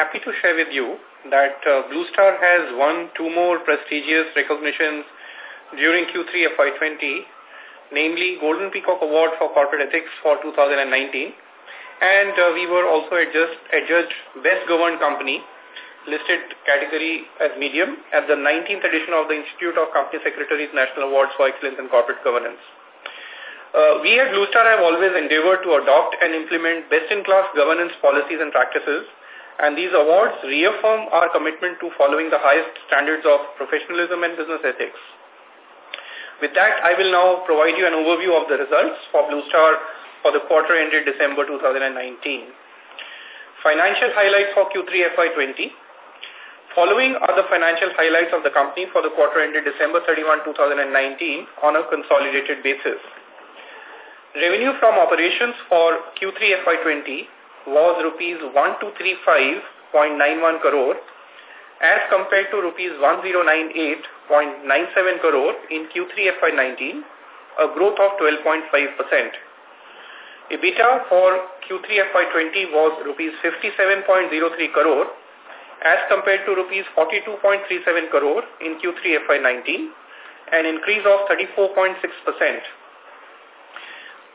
happy to share with you that uh, Blue Star has won two more prestigious recognitions during Q3 FY20, namely Golden Peacock Award for Corporate Ethics for 2019, and uh, we were also adjust, adjudged Best Governed Company, listed category as medium, at the 19th edition of the Institute of Company Secretaries National Awards for Excellence in Corporate Governance. Uh, we at Blue Star have always endeavored to adopt and implement best-in-class governance policies and practices, and these awards reaffirm our commitment to following the highest standards of professionalism and business ethics. With that, I will now provide you an overview of the results for Blue Star for the quarter ended December 2019. Financial highlights for Q3 FY20. Following are the financial highlights of the company for the quarter ended December 31, 2019 on a consolidated basis. Revenue from operations for Q3 FY20 was rupees 1235.91 crore as compared to rupees 1098.97 crore in Q3 FY19, a growth of 12.5%. EBITDA for Q3 FY20 was rupees 57.03 crore as compared to rupees 42.37 crore in Q3 FY19, an increase of 34.6%.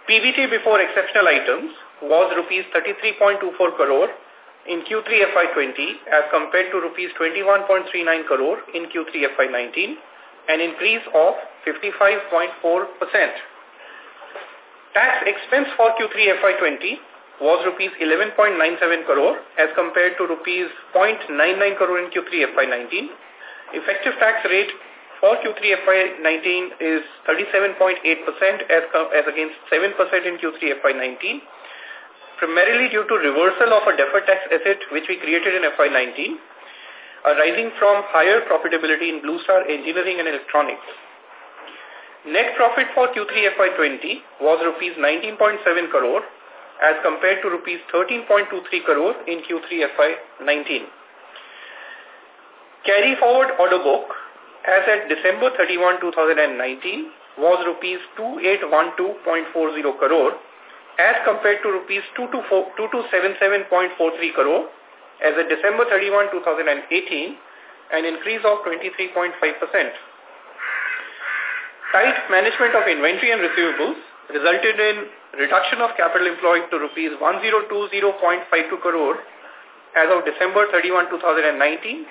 PBT before exceptional items was rupees 33.24 crore in Q3 FY20 as compared to rupees 21.39 crore in Q3 FY19, an increase of 55.4%. Tax expense for Q3 FY20 was rupees 11.97 crore as compared to rupees 0.99 crore in Q3 FY19. Effective tax rate for Q3 FY19 is 37.8% as, as against 7% in Q3 FY19, primarily due to reversal of a deferred tax asset which we created in FY19, arising from higher profitability in Blue Star Engineering and Electronics. Net profit for Q3 FY20 was rupees 19.7 crore as compared to rupees 13.23 crore in Q3 FY19. Carry forward order book as at December 31, 2019 was rupees 2812.40 crore as compared to rupees 2277.43 crore as at December 31, 2018, an increase of 23.5%. Tight management of inventory and receivables resulted in reduction of capital employed to rupees 1020.52 crore as of December 31, 2019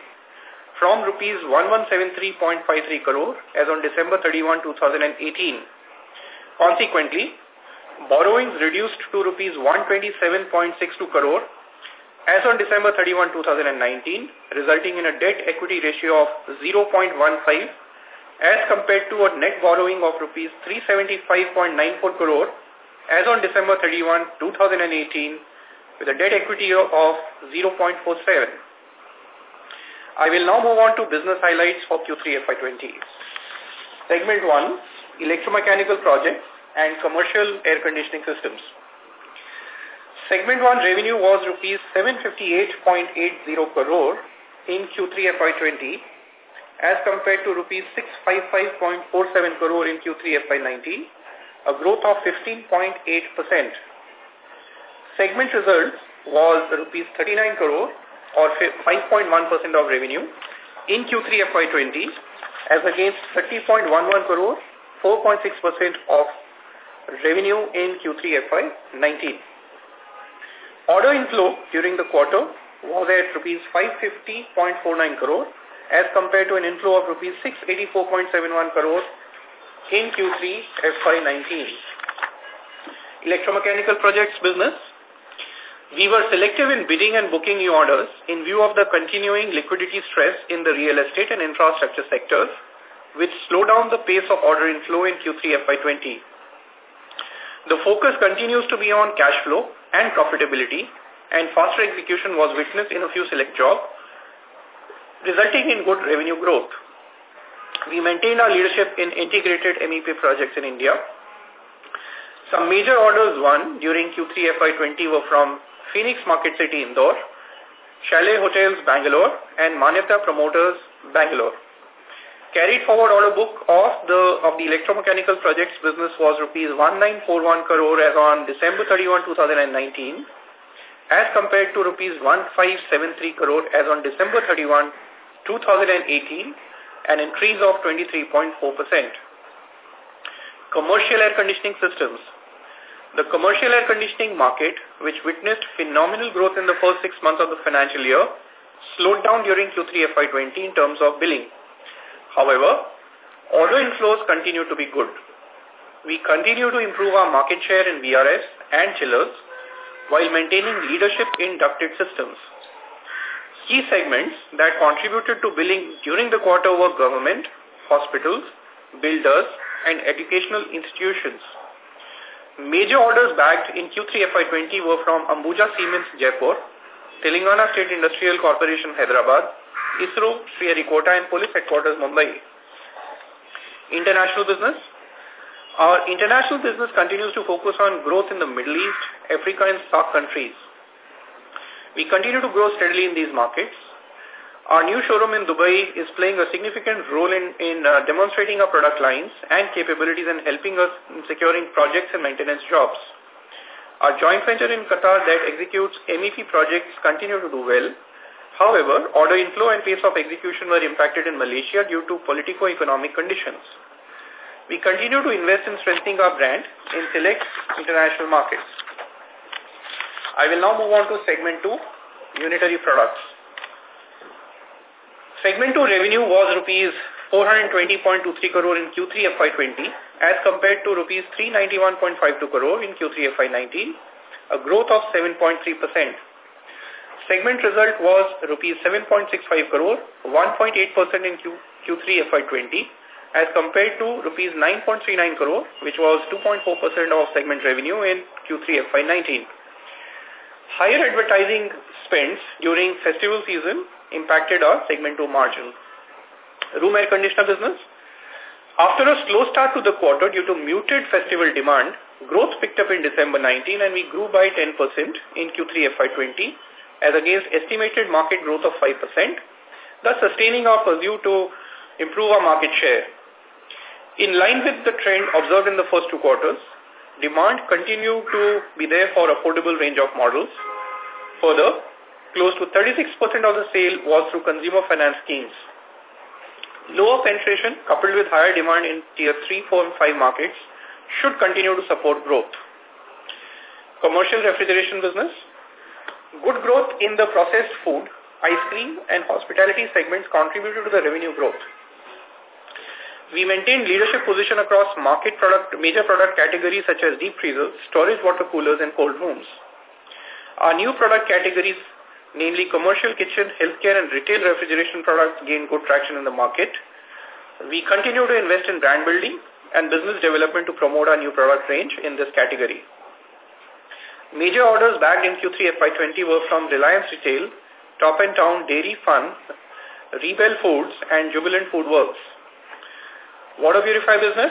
from rupees 1173.53 crore as on December 31, 2018. Consequently, borrowings reduced to rupees 127.62 crore as on December 31, 2019, resulting in a debt-equity ratio of 0.15 as compared to a net borrowing of rupees 375.94 crore as on December 31, 2018, with a debt-equity of 0.47. I will now move on to business highlights for Q3 FY20. Segment 1, Electromechanical Projects and Commercial Air Conditioning Systems. Segment 1 revenue was rupees 758.80 crore in Q3 FY20 as compared to rupees 655.47 crore in Q3 FY19, a growth of 15.8%. Segment results was rupees 39 crore or 5.1% of revenue in Q3 FY20 as against 30.11 crore, 4.6% of revenue in Q3 FY19. Order inflow during the quarter was at rupees 550.49 crore as compared to an inflow of rupees 684.71 crore in Q3 FY19. Electromechanical projects business we were selective in bidding and booking new orders in view of the continuing liquidity stress in the real estate and infrastructure sectors, which slowed down the pace of order inflow in Q3 FY20. The focus continues to be on cash flow and profitability, and faster execution was witnessed in a few select jobs, resulting in good revenue growth. We maintained our leadership in integrated MEP projects in India. Some major orders won during Q3 FY20 were from Phoenix Market City, Indore, Chalet Hotels, Bangalore, and Manyata Promoters, Bangalore. Carried forward order book of the of the electromechanical projects business was rupees 1941 crore as on December 31, 2019, as compared to rupees 1573 crore as on December 31, 2018, an increase of 23.4%. Commercial air conditioning systems. The commercial air conditioning market, which witnessed phenomenal growth in the first six months of the financial year, slowed down during Q3 FY20 in terms of billing. However, order inflows continue to be good. We continue to improve our market share in VRF and chillers while maintaining leadership in ducted systems. Key segments that contributed to billing during the quarter were government, hospitals, builders, and educational institutions. Major orders bagged in Q3 FY20 were from Ambuja Cements Jaipur, Telangana State Industrial Corporation Hyderabad, ISRO Sriharikota and Police Headquarters Mumbai. International business. Our international business continues to focus on growth in the Middle East, Africa and SAARC countries. We continue to grow steadily in these markets. Our new showroom in Dubai is playing a significant role in, in uh, demonstrating our product lines and capabilities and helping us in securing projects and maintenance jobs. Our joint venture in Qatar that executes MEP projects continue to do well. However, order inflow and pace of execution were impacted in Malaysia due to politico-economic conditions. We continue to invest in strengthening our brand in select international markets. I will now move on to segment 2, unitary products. Segment 2 revenue was rupees 420.23 crore in Q3 FY20 as compared to rupees 391.52 crore in Q3 FY19, a growth of 7.3%. Segment result was rupees 7.65 crore, 1.8% in Q, Q3 FY20 as compared to rupees 9.39 crore, which was 2.4% of segment revenue in Q3 FY19. Higher advertising spends during festival season impacted our segment 2 margin. Room air conditioner business. After a slow start to the quarter due to muted festival demand, growth picked up in December 19 and we grew by 10% in Q3 FY20 as against estimated market growth of 5%, thus sustaining our pursuit to improve our market share. In line with the trend observed in the first two quarters, demand continued to be there for affordable range of models. Further, close to 36% of the sale was through consumer finance schemes. Lower penetration coupled with higher demand in tier 3, 4 and 5 markets should continue to support growth. Commercial refrigeration business. Good growth in the processed food, ice cream and hospitality segments contributed to the revenue growth. We maintained leadership position across market product, major product categories such as deep freezers, storage water coolers, and cold rooms. Our new product categories, namely commercial kitchen, healthcare, and retail refrigeration products gain good traction in the market. We continue to invest in brand building and business development to promote our new product range in this category. Major orders bagged in Q3 FY20 were from Reliance Retail, Top and Town Dairy Fun, Rebel Foods, and Jubilant Food Works. Water purifier business.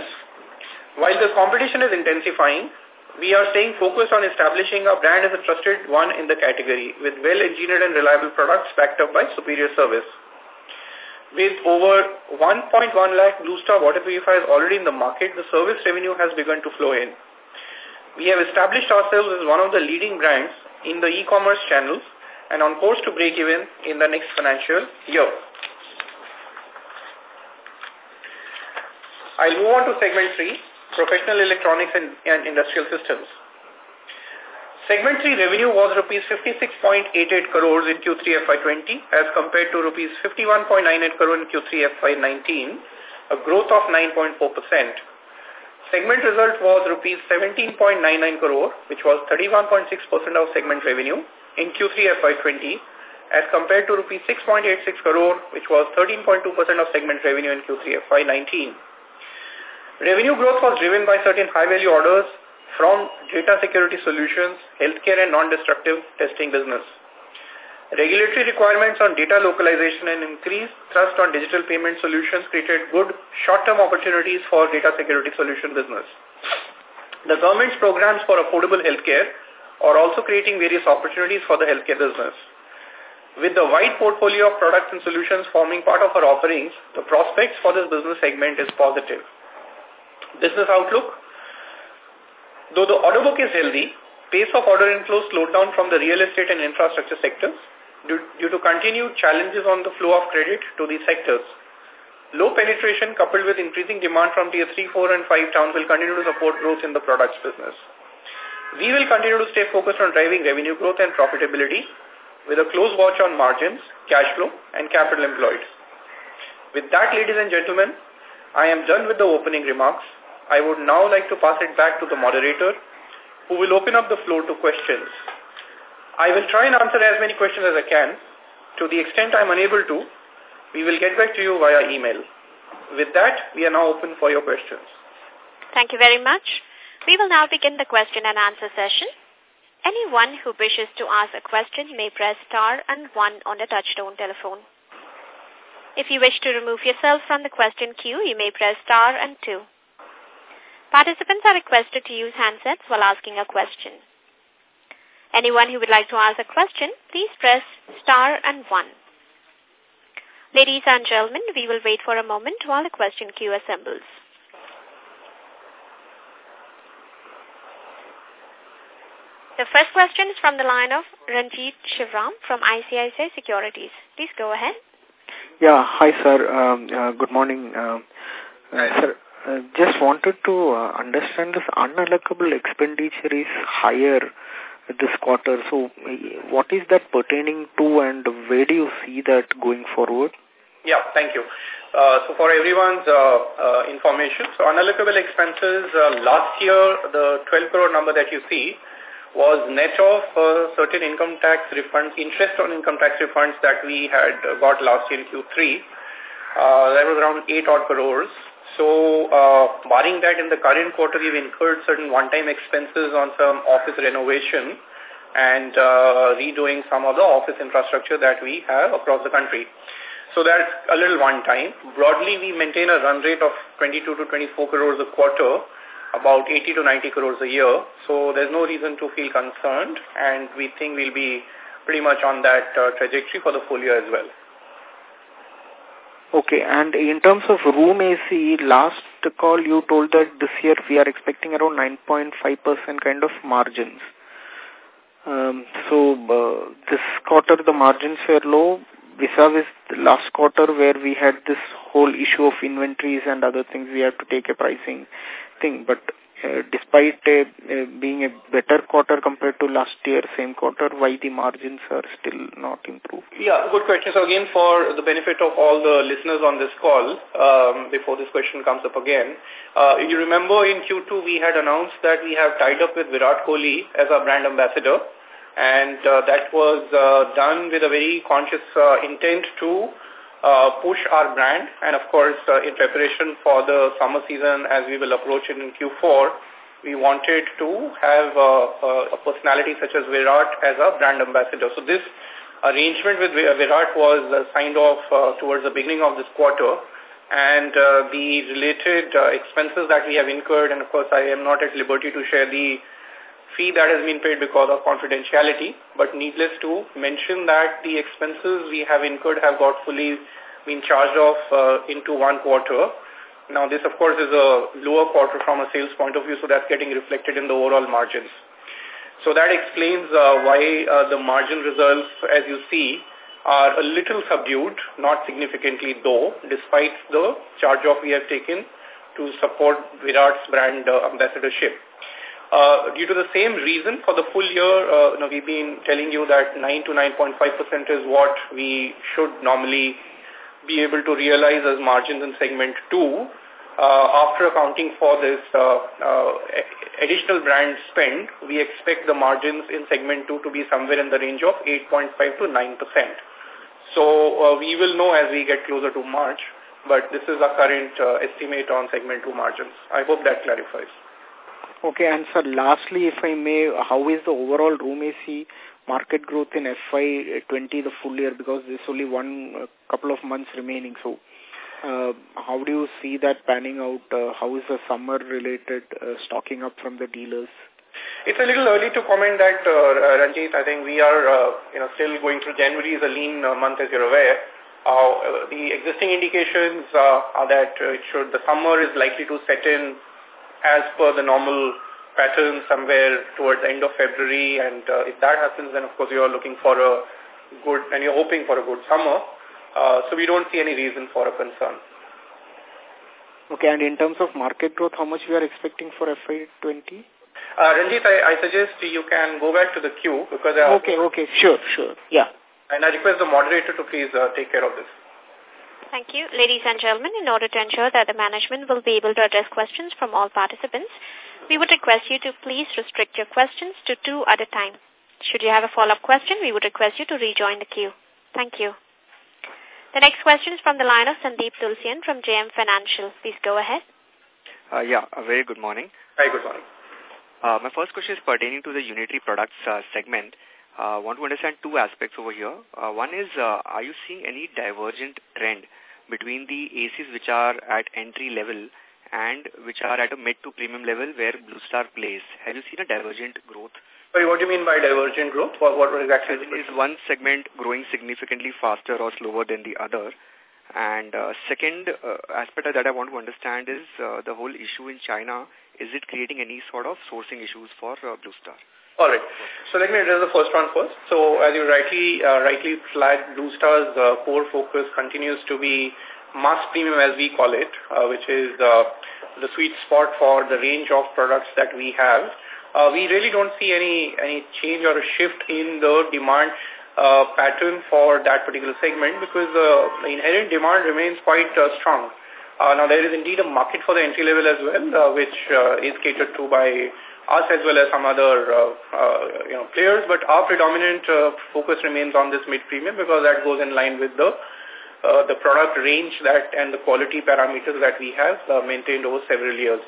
While the competition is intensifying, we are staying focused on establishing our brand as a trusted one in the category with well-engineered and reliable products backed up by superior service. With over 1.1 lakh Blue Star water purifiers already in the market, the service revenue has begun to flow in. We have established ourselves as one of the leading brands in the e-commerce channels and on course to break even in the next financial year. I'll move on to segment 3, professional electronics and, and industrial systems. Segment 3 revenue was rupees 56.88 crores in Q3 FY20 as compared to rupees 51.98 crore in Q3 FY19, a growth of 9.4%. Segment result was rupees 17.99 crore, which was 31.6% of segment revenue in Q3 FY20 as compared to rupees 6.86 crore, which was 13.2% of segment revenue in Q3 FY19. Revenue growth was driven by certain high-value orders from data security solutions, healthcare and non-destructive testing business. Regulatory requirements on data localization and increased thrust on digital payment solutions created good short-term opportunities for data security solution business. The government's programs for affordable healthcare are also creating various opportunities for the healthcare business. With the wide portfolio of products and solutions forming part of our offerings, the prospects for this business segment is positive. Business outlook. Though the order book is healthy, pace of order inflow slowed down from the real estate and infrastructure sectors due, to continued challenges on the flow of credit to these sectors. Low penetration coupled with increasing demand from tier 3, 4 and 5 towns will continue to support growth in the products business. We will continue to stay focused on driving revenue growth and profitability with a close watch on margins, cash flow, and capital employed. With that, ladies and gentlemen, I am done with the opening remarks. I would now like to pass it back to the moderator, who will open up the floor to questions. I will try and answer as many questions as I can. To the extent I am unable to, we will get back to you via email. With that, we are now open for your questions. Thank you very much. We will now begin the question and answer session. Anyone who wishes to ask a question may press star and one on the touchtone telephone. If you wish to remove yourself from the question queue, you may press star and two. Participants are requested to use handsets while asking a question. Anyone who would like to ask a question, please press star and one. Ladies and gentlemen, we will wait for a moment while the question queue assembles. The first question is from the line of Ranjit Shivram from ICICI Securities. Please go ahead. Yeah, hi sir. Um, uh, good morning. Uh, uh, sir, uh, just wanted to uh, understand this unallocable expenditure is higher this quarter. So what is that pertaining to and where do you see that going forward? Yeah, thank you. Uh, so for everyone's uh, uh, information, so unallocable expenses uh, last year, the 12 crore number that you see was net of uh, certain income tax refunds, interest on income tax refunds that we had got last year in Q3. Uh, that was around 8 odd crores. So, uh, barring that, in the current quarter, we've incurred certain one-time expenses on some office renovation and uh, redoing some of the office infrastructure that we have across the country. So that's a little one-time. Broadly, we maintain a run rate of 22 to 24 crores a quarter about 80 to 90 crores a year. So there's no reason to feel concerned and we think we'll be pretty much on that uh, trajectory for the full year as well. Okay, and in terms of room AC, last call you told that this year we are expecting around 9.5% kind of margins. Um, so uh, this quarter the margins were low vis-a-vis -vis last quarter where we had this whole issue of inventories and other things we have to take a pricing thing. But despite uh, uh, being a better quarter compared to last year, same quarter, why the margins are still not improved? Yeah, good question. So again, for the benefit of all the listeners on this call, um, before this question comes up again, uh, you remember in Q2 we had announced that we have tied up with Virat Kohli as our brand ambassador and uh, that was uh, done with a very conscious uh, intent to uh, push our brand and of course uh, in preparation for the summer season as we will approach it in Q4 we wanted to have uh, a personality such as Virat as a brand ambassador. So this arrangement with Virat was uh, signed off uh, towards the beginning of this quarter and uh, the related uh, expenses that we have incurred and of course I am not at liberty to share the fee that has been paid because of confidentiality, but needless to mention that the expenses we have incurred have got fully been charged off uh, into one quarter. Now, this, of course, is a lower quarter from a sales point of view, so that's getting reflected in the overall margins. So that explains uh, why uh, the margin results, as you see, are a little subdued, not significantly though, despite the charge-off we have taken to support Virat's brand uh, ambassadorship. Uh, due to the same reason, for the full year, uh, you know, we've been telling you that 9 to 9.5% is what we should normally be able to realize as margins in segment 2 uh, after accounting for this uh, uh, additional brand spend, we expect the margins in segment 2 to be somewhere in the range of 8.5 to 9%. So uh, we will know as we get closer to March, but this is our current uh, estimate on segment 2 margins. I hope that clarifies. Okay, and sir, lastly, if I may, how is the overall room AC market growth in FY20, the full year, because there's only one uh, couple of months remaining. So, uh, how do you see that panning out? Uh, how is the summer-related uh, stocking up from the dealers? It's a little early to comment that, uh, Ranjit. I think we are, uh, you know, still going through January is a lean uh, month, as you're aware. Uh, the existing indications uh, are that uh, it should the summer is likely to set in as per the normal pattern somewhere towards the end of February. And uh, if that happens, then of course you are looking for a good, and you're hoping for a good summer. Uh, so we don't see any reason for a concern. Okay, and in terms of market growth, how much we are expecting for FY20? Uh, Ranjit, I, I suggest you can go back to the queue because... Uh, okay, okay, sure, sure, yeah. And I request the moderator to please uh, take care of this. Thank you. Ladies and gentlemen, in order to ensure that the management will be able to address questions from all participants, we would request you to please restrict your questions to two at a time. Should you have a follow-up question, we would request you to rejoin the queue. Thank you. The next question is from the line of Sandeep Tulsian from JM Financial. Please go ahead. Uh, yeah, a very good morning. Hi, good morning. Uh, my first question is pertaining to the unitary products uh, segment. I uh, want to understand two aspects over here. Uh, one is, uh, are you seeing any divergent trend between the ACs which are at entry level and which are at a mid to premium level where Blue Star plays? Have you seen a divergent growth Sorry, what do you mean by divergent growth? What, what exactly is one segment growing significantly faster or slower than the other? And uh, second uh, aspect that I want to understand is uh, the whole issue in China. Is it creating any sort of sourcing issues for uh, Blue Star? All right. So let me address the first one first. So as you rightly uh, rightly flagged, Blue Star's uh, core focus continues to be mass premium as we call it, uh, which is uh, the sweet spot for the range of products that we have uh, we really don't see any any change or a shift in the demand uh, pattern for that particular segment because uh, the inherent demand remains quite uh, strong. Uh, now, there is indeed a market for the entry level as well, uh, which uh, is catered to by us as well as some other uh, uh, you know players. But our predominant uh, focus remains on this mid premium because that goes in line with the uh, the product range that and the quality parameters that we have uh, maintained over several years.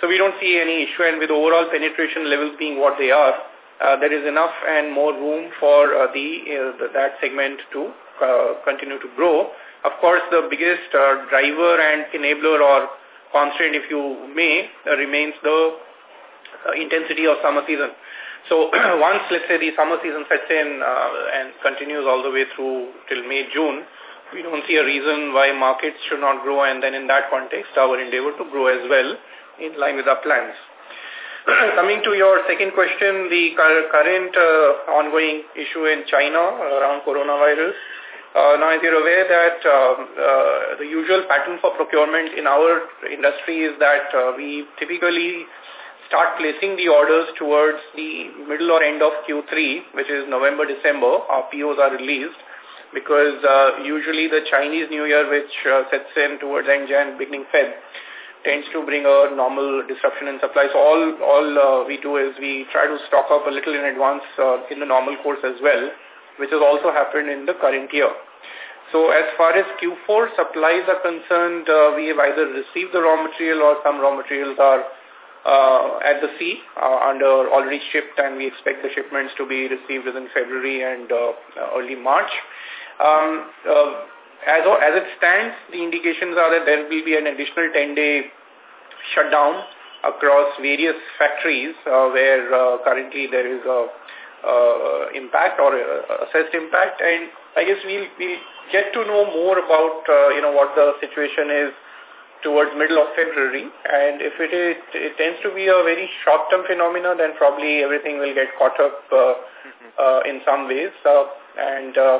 So we don't see any issue and with overall penetration levels being what they are, uh, there is enough and more room for uh, the, uh, that segment to uh, continue to grow. Of course, the biggest uh, driver and enabler or constraint, if you may, uh, remains the uh, intensity of summer season. So once, let's say, the summer season sets in uh, and continues all the way through till May, June, we don't see a reason why markets should not grow and then in that context, our endeavor to grow as well in line with our plans. Coming to your second question, the current uh, ongoing issue in China around coronavirus. Uh, now, as you're aware that um, uh, the usual pattern for procurement in our industry is that uh, we typically start placing the orders towards the middle or end of Q3, which is November, December. Our POs are released because uh, usually the Chinese New Year, which uh, sets in towards end Jan, beginning Feb, tends to bring a normal disruption in supply. So all, all uh, we do is we try to stock up a little in advance uh, in the normal course as well, which has also happened in the current year. So as far as Q4 supplies are concerned, uh, we have either received the raw material or some raw materials are uh, at the sea uh, under already shipped and we expect the shipments to be received within February and uh, early March. Um, uh, as, as it stands, the indications are that there will be an additional 10-day shutdown across various factories uh, where uh, currently there is a uh, impact or uh, assessed impact and I guess we'll, we'll get to know more about uh, you know what the situation is towards middle of February and if it is it tends to be a very short-term phenomena then probably everything will get caught up uh, mm-hmm. uh, in some ways uh, and uh,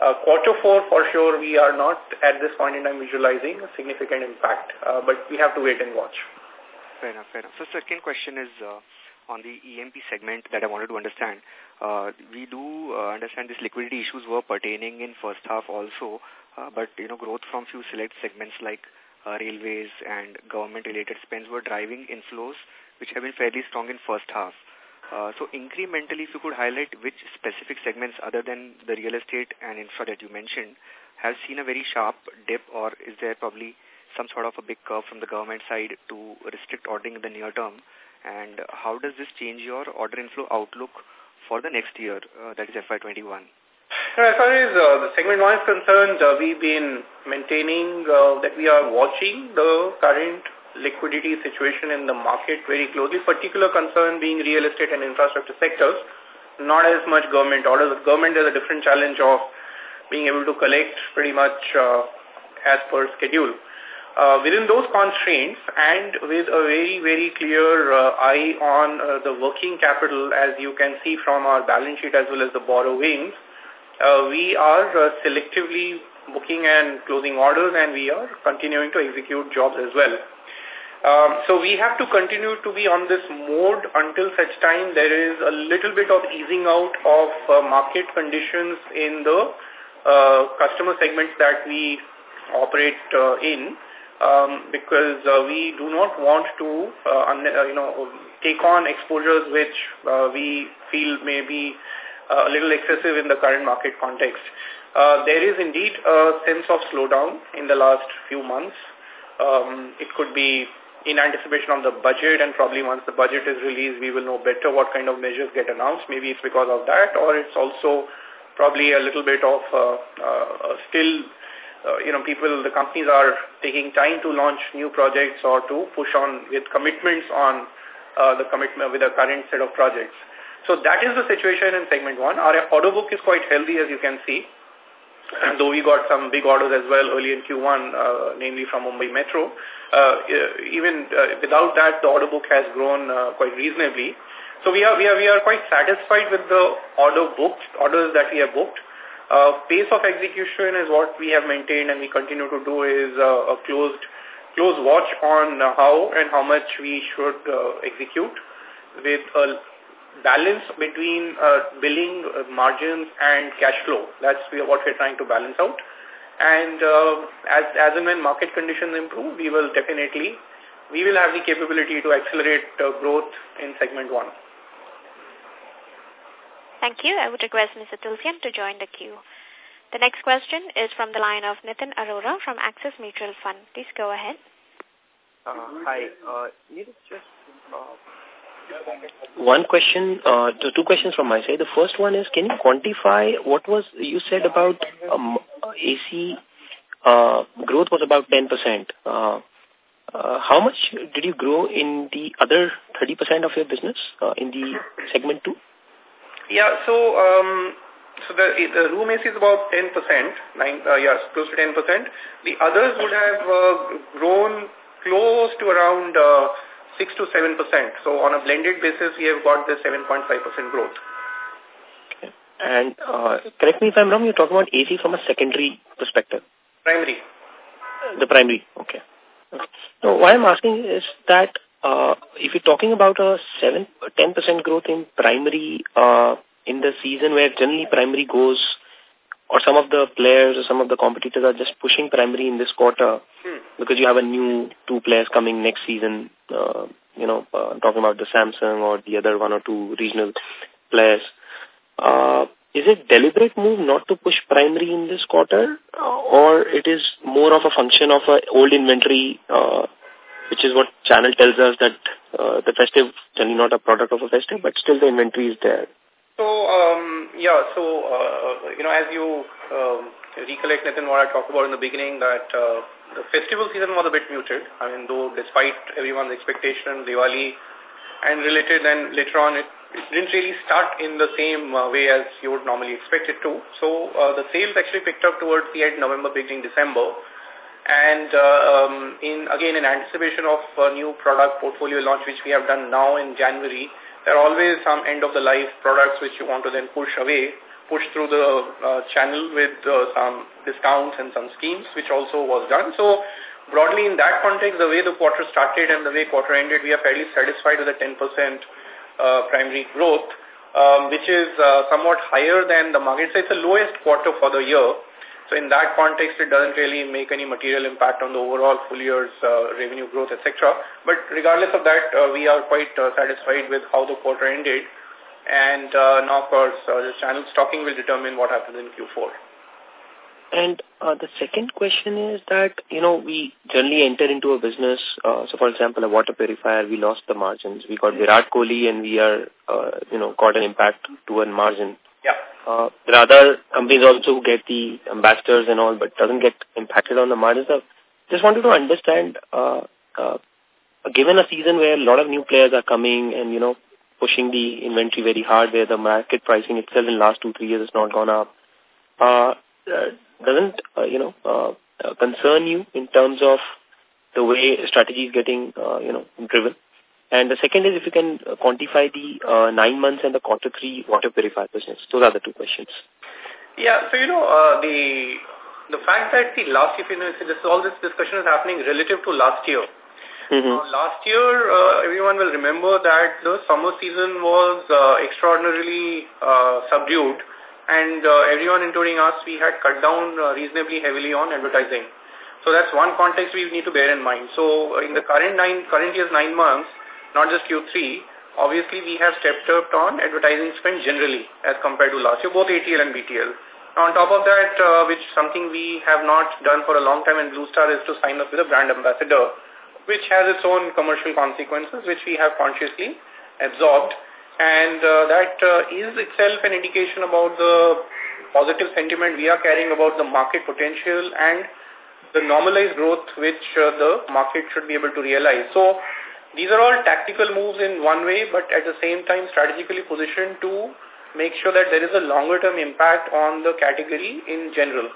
uh, quarter four, for sure, we are not at this point in time visualizing a significant impact, uh, but we have to wait and watch. Fair enough, fair enough. So second question is uh, on the EMP segment that I wanted to understand. Uh, we do uh, understand these liquidity issues were pertaining in first half also, uh, but you know growth from few select segments like uh, railways and government-related spends were driving inflows, which have been fairly strong in first half. Uh, so incrementally, if you could highlight which specific segments other than the real estate and infra that you mentioned have seen a very sharp dip or is there probably some sort of a big curve from the government side to restrict ordering in the near term? And how does this change your order inflow outlook for the next year, uh, that is FY21? As far as uh, the segment one is concerned, uh, we've been maintaining uh, that we are watching the current liquidity situation in the market very closely, particular concern being real estate and infrastructure sectors, not as much government orders. Government has a different challenge of being able to collect pretty much uh, as per schedule. Uh, within those constraints and with a very, very clear uh, eye on uh, the working capital, as you can see from our balance sheet as well as the borrowings, uh, we are uh, selectively booking and closing orders and we are continuing to execute jobs as well. Um, so we have to continue to be on this mode until such time there is a little bit of easing out of uh, market conditions in the uh, customer segments that we operate uh, in um, because uh, we do not want to, uh, uh, you know, take on exposures which uh, we feel may be a little excessive in the current market context. Uh, there is indeed a sense of slowdown in the last few months. Um, it could be in anticipation of the budget and probably once the budget is released, we will know better what kind of measures get announced. Maybe it's because of that or it's also probably a little bit of uh, uh, still uh, you know, people, the companies are taking time to launch new projects or to push on with commitments on uh, the commitment with the current set of projects. So that is the situation in segment one. Our order book is quite healthy, as you can see. Though we got some big orders as well early in Q1, uh, namely from Mumbai Metro, uh, even uh, without that, the order book has grown uh, quite reasonably. So we are, we are, we are quite satisfied with the order booked, orders that we have booked. Uh, pace of execution is what we have maintained and we continue to do is uh, a closed close watch on uh, how and how much we should uh, execute with a balance between uh, billing uh, margins and cash flow. That's what we're trying to balance out. And uh, as, as and when market conditions improve, we will definitely, we will have the capability to accelerate uh, growth in segment one. Thank you. I would request Mr. Tulsian to join the queue. The next question is from the line of Nitin Arora from Axis Mutual Fund. Please go ahead. Uh, hi. Uh, just uh, one question, uh, two questions from my side. The first one is, can you quantify what was you said about um, AC uh, growth was about 10%. Uh, uh, how much did you grow in the other 30% of your business uh, in the segment 2? Yeah, so um, so the the room AC is about 10%, nine, uh, yes, close to 10%. The others would have uh, grown close to around uh, 6 to 7%. So on a blended basis, we have got the 7.5% growth. Okay. And uh, correct me if I'm wrong, you're talking about AC from a secondary perspective. Primary. The primary, okay. okay. So why I'm asking is that uh, if you're talking about a 7, 10% growth in primary uh, in the season where generally primary goes, or some of the players or some of the competitors are just pushing primary in this quarter hmm. because you have a new two players coming next season, uh, you know, uh, talking about the Samsung or the other one or two regional players. Uh, is it deliberate move not to push primary in this quarter or it is more of a function of a old inventory uh, which is what channel tells us that uh, the festive, generally not a product of a festive, but still the inventory is there. So, um, yeah, so, uh, you know, as you um, recollect, Nathan, what I talked about in the beginning, that uh, the festival season was a bit muted. I mean, though despite everyone's expectation, Diwali and related, then later on it, it didn't really start in the same uh, way as you would normally expect it to. So uh, the sales actually picked up towards the end November, beginning December. And uh, um, in again, in anticipation of a new product portfolio launch, which we have done now in January, there are always some end-of-the-life products which you want to then push away, push through the uh, channel with uh, some discounts and some schemes, which also was done. So broadly in that context, the way the quarter started and the way quarter ended, we are fairly satisfied with the 10% uh, primary growth, um, which is uh, somewhat higher than the market. So it's the lowest quarter for the year. So in that context, it doesn't really make any material impact on the overall full year's uh, revenue growth, etc. But regardless of that, uh, we are quite uh, satisfied with how the quarter ended. And uh, now, of course, uh, the channel stocking will determine what happens in Q4. And uh, the second question is that, you know, we generally enter into a business, uh, so for example, a water purifier, we lost the margins. We got Virat Kohli and we are, uh, you know, got an impact to a margin. Yeah. Uh, other companies also get the ambassadors and all, but doesn't get impacted on the margins. So just wanted to understand, uh, uh, given a season where a lot of new players are coming and, you know, pushing the inventory very hard, where the market pricing itself in the last two, three years has not gone up, uh, uh, doesn't, uh, you know, uh, uh, concern you in terms of the way strategy is getting, uh, you know, driven? And the second is if you can quantify the uh, nine months and the quarter three water purifier business. Those are the two questions. Yeah, so you know, uh, the the fact that the last year, you know, this, all this discussion is happening relative to last year. Mm -hmm. uh, last year, uh, everyone will remember that the summer season was uh, extraordinarily uh, subdued and uh, everyone including us, we had cut down uh, reasonably heavily on advertising. So that's one context we need to bear in mind. So uh, in the current nine, current year's nine months, not just Q3, obviously we have stepped up on advertising spend generally as compared to last year, both ATL and BTL. On top of that, uh, which something we have not done for a long time in Blue Star is to sign up with a brand ambassador, which has its own commercial consequences, which we have consciously absorbed. And uh, that uh, is itself an indication about the positive sentiment we are carrying about the market potential and the normalized growth which uh, the market should be able to realize. So these are all tactical moves in one way, but at the same time strategically positioned to make sure that there is a longer-term impact on the category in general.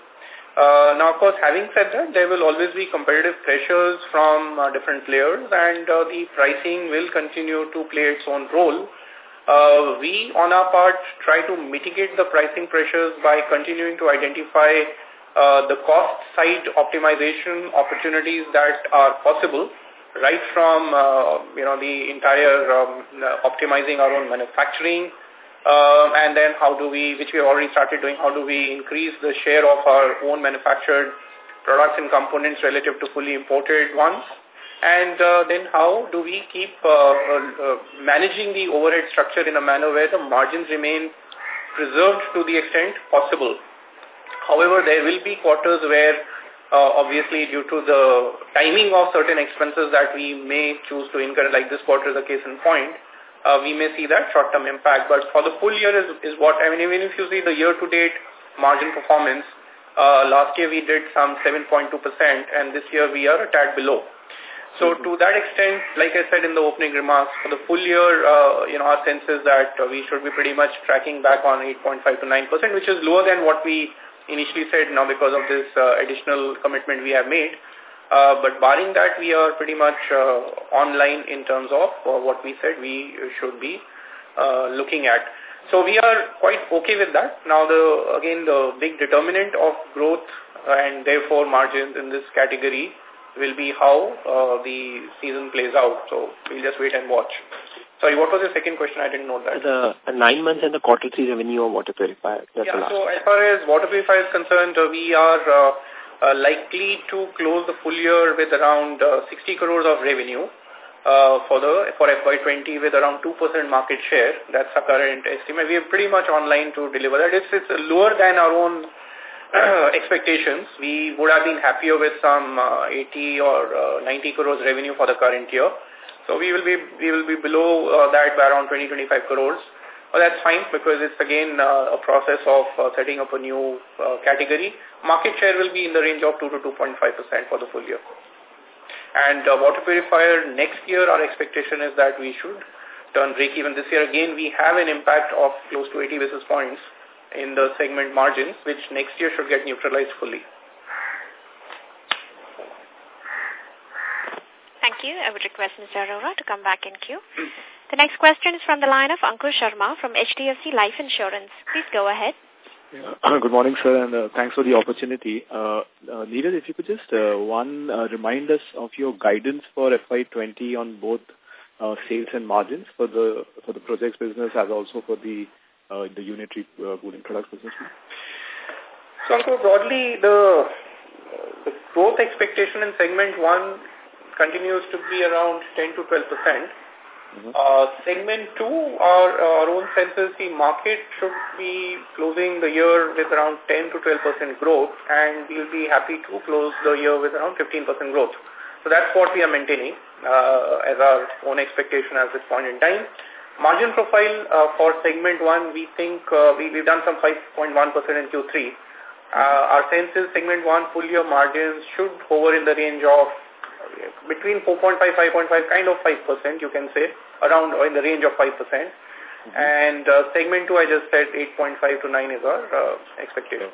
Uh, now, of course, having said that, there will always be competitive pressures from uh, different players and uh, the pricing will continue to play its own role. Uh, we, on our part, try to mitigate the pricing pressures by continuing to identify uh, the cost side optimization opportunities that are possible right from, uh, you know, the entire um, optimizing our own manufacturing, uh, and then how do we, which we already started doing, how do we increase the share of our own manufactured products and components relative to fully imported ones, and uh, then how do we keep uh, uh, managing the overhead structure in a manner where the margins remain preserved to the extent possible. However, there will be quarters where uh, obviously due to the timing of certain expenses that we may choose to incur, like this quarter is a case in point, uh, we may see that short-term impact. But for the full year is, is what, I mean, even if you see the year-to-date margin performance, uh, last year we did some 7.2% and this year we are a tad below. So mm -hmm. to that extent, like I said in the opening remarks, for the full year, uh, you know, our sense is that uh, we should be pretty much tracking back on 8.5 to 9%, which is lower than what we initially said now because of this uh, additional commitment we have made. Uh, but barring that, we are pretty much uh, online in terms of uh, what we said we should be uh, looking at. So we are quite okay with that. Now, the again, the big determinant of growth and therefore margins in this category will be how uh, the season plays out. So we'll just wait and watch. Sorry, what was the second question? I didn't know that. The, nine months and the quarter three revenue of water purifier. That's yeah, so as far as water purifier is concerned, uh, we are uh, uh, likely to close the full year with around uh, 60 crores of revenue uh, for the for FY20 with around 2% market share. That's our current estimate. We are pretty much online to deliver that. It's, it's lower than our own expectations. We would have been happier with some uh, 80 or uh, 90 crores revenue for the current year. So we will be we will be below uh, that by around 20-25 crores. Well, that's fine because it's again uh, a process of uh, setting up a new uh, category. Market share will be in the range of 2 to 2.5% for the full year. And uh, water purifier next year, our expectation is that we should turn break even. This year again, we have an impact of close to 80 basis points in the segment margins, which next year should get neutralized fully. Thank you. I would request Mr. Arora to come back in queue. The next question is from the line of Ankur Sharma from HDFC Life Insurance. Please go ahead. Yeah. Good morning, sir, and uh, thanks for the opportunity. Uh, uh, Neeraj, if you could just, uh, one, uh, remind us of your guidance for FY20 on both uh, sales and margins for the for the projects business as also for the uh, the unitary uh, cooling products business? So, Ankur, broadly, the, the growth expectation in segment one continues to be around 10 to 12 percent. Mm -hmm. uh, segment 2, our, our own census, the market should be closing the year with around 10 to 12 percent growth and we'll be happy to close the year with around 15 percent growth. So that's what we are maintaining uh, as our own expectation at this point in time. Margin profile uh, for segment 1, we think uh, we, we've done some 5.1 percent in Q3. Uh, our sense is segment 1 full year margins should hover in the range of between 4.5, 5.5, kind of 5%, you can say, around or in the range of 5%. Mm -hmm. And uh, segment 2, I just said 8.5 to 9 is our uh, expectation.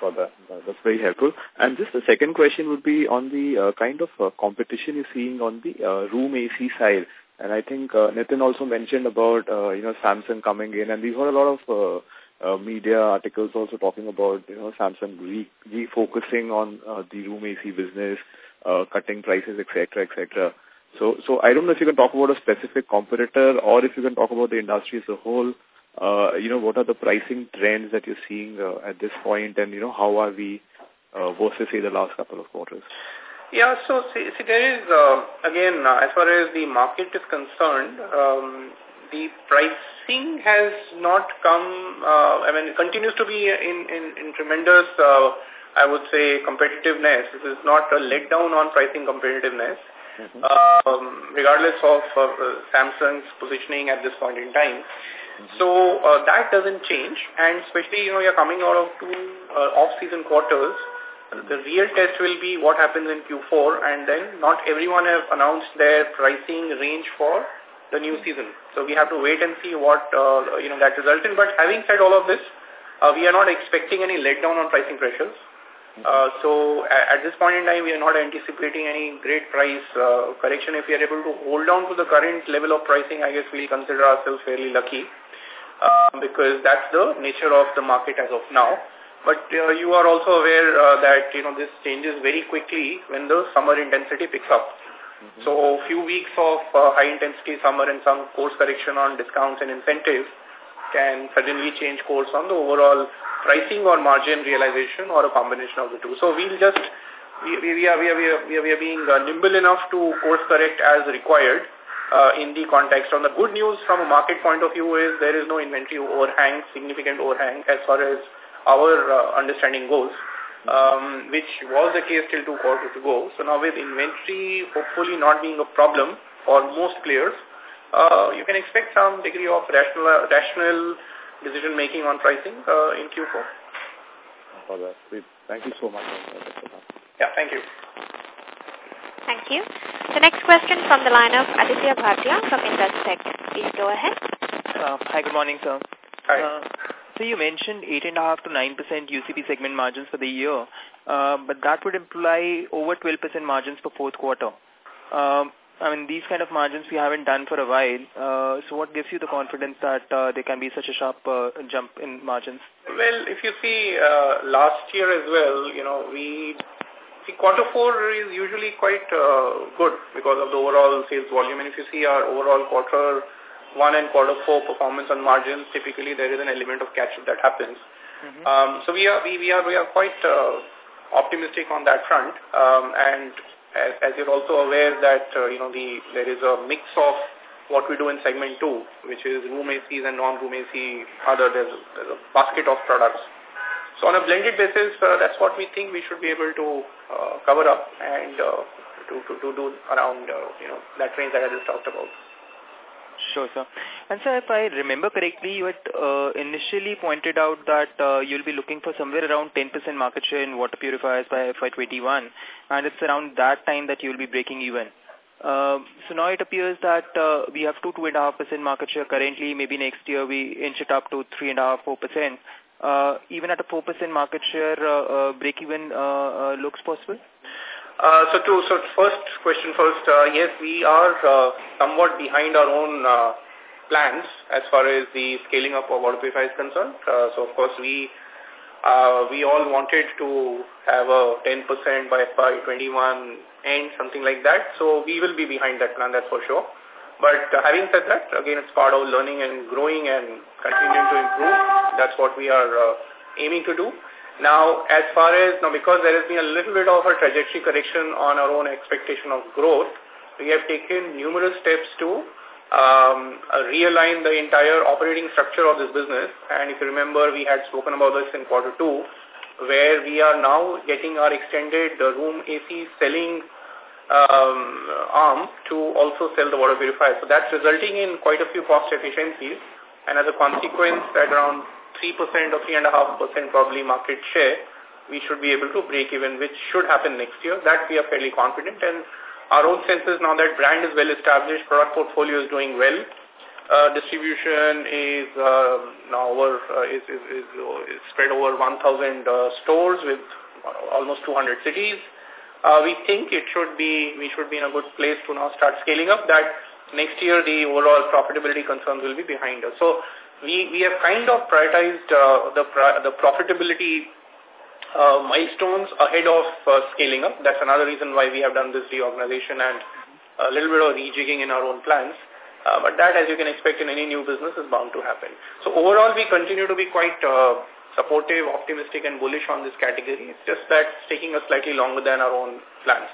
for that. That's very helpful. And just the second question would be on the uh, kind of uh, competition you're seeing on the uh, room AC side. And I think uh, Nitin also mentioned about, uh, you know, Samsung coming in. And we've heard a lot of uh, uh, media articles also talking about, you know, Samsung re refocusing on uh, the room AC business, uh, cutting prices, etc., etc. So, so I don't know if you can talk about a specific competitor or if you can talk about the industry as a whole. Uh, you know, what are the pricing trends that you're seeing uh, at this point and, you know, how are we uh, versus, say, the last couple of quarters? Yeah, so see, see there is, uh, again, uh, as far as the market is concerned, um, the pricing has not come, uh, I mean, it continues to be in, in, in tremendous, uh, I would say, competitiveness. This is not a letdown on pricing competitiveness. Mm -hmm. um, regardless of uh, Samsung's positioning at this point in time. Mm -hmm. So uh, that doesn't change, and especially, you know, you're coming out of two uh, off-season quarters, the real test will be what happens in Q4 and then not everyone have announced their pricing range for the new season. So we have to wait and see what, uh, you know, that results in. But having said all of this, uh, we are not expecting any letdown on pricing pressures. Uh, so at this point in time, we are not anticipating any great price uh, correction. If we are able to hold on to the current level of pricing, I guess we'll consider ourselves fairly lucky uh, because that's the nature of the market as of now. But uh, you are also aware uh, that you know this changes very quickly when the summer intensity picks up. Mm -hmm. So a few weeks of uh, high intensity summer and some course correction on discounts and incentives can suddenly change course on the overall pricing or margin realization or a combination of the two. So we'll just, we, we, are, we, are, we, are, we are being uh, nimble enough to course correct as required uh, in the context. On the good news from a market point of view is there is no inventory overhang, significant overhang as far as our uh, understanding goes. Um, which was the case till two quarters ago. So now with inventory hopefully not being a problem for most players, uh, you can expect some degree of rational, rational decision making on pricing uh, in Q4. For that. Thank you so much. Yeah, thank you. Thank you. The next question from the line of Aditya Bhatia from Investec. Please go ahead. Uh, hi, good morning, sir. Hi. Uh, so you mentioned 8.5 to 9% UCP segment margins for the year, uh, but that would imply over 12% margins for fourth quarter. Um, I mean, these kind of margins we haven't done for a while. Uh, so what gives you the confidence that uh, there can be such a sharp uh, jump in margins? Well, if you see uh, last year as well, you know, we see quarter four is usually quite uh, good because of the overall sales volume. And if you see our overall quarter one and quarter four performance on margins, typically there is an element of catch-up that happens. Mm -hmm. um, so we are we, we are we are quite uh, optimistic on that front. Um, and as, as you're also aware that, uh, you know, the there is a mix of what we do in segment two, which is room ACs and non-room AC other, there's, there's a basket of products. So on a blended basis, uh, that's what we think we should be able to uh, cover up and uh, to, to, to do around, uh, you know, that range that I just talked about. Sure, sir. And sir, if I remember correctly, you had uh, initially pointed out that uh, you'll be looking for somewhere around 10% market share in water purifiers by FY21, and it's around that time that you'll be breaking even. Uh, so now it appears that uh, we have 2 2.5% market share currently. Maybe next year we inch it up to 3.5 4%. Uh, even at a 4% market share, uh, uh, break even uh, uh, looks possible? Uh, so to so first question first, uh, yes, we are uh, somewhat behind our own uh, plans as far as the scaling up of Autopify is concerned. Uh, so of course we uh, we all wanted to have a 10% by FY21 and something like that. So we will be behind that plan, that's for sure. But uh, having said that, again, it's part of learning and growing and continuing to improve. That's what we are uh, aiming to do. Now, as far as, now because there has been a little bit of a trajectory correction on our own expectation of growth, we have taken numerous steps to um, realign the entire operating structure of this business. And if you remember, we had spoken about this in quarter two, where we are now getting our extended room AC selling um, arm to also sell the water purifier. So that's resulting in quite a few cost efficiencies. And as a consequence, at around 3% or 3.5% probably market share, we should be able to break even, which should happen next year. That we are fairly confident. And our own sense is now that brand is well established, product portfolio is doing well. uh, distribution is uh, now over uh, is, is, is, is spread over 1,000 uh, stores with almost 200 cities. Uh, we think it should be we should be in a good place to now start scaling up. That next year the overall profitability concerns will be behind us. So we we have kind of prioritized uh, the the profitability uh, milestones ahead of uh, scaling up. That's another reason why we have done this reorganization and a little bit of rejigging in our own plans. Uh, but that, as you can expect in any new business, is bound to happen. So overall, we continue to be quite uh, supportive, optimistic, and bullish on this category. It's just that it's taking us slightly longer than our own plans.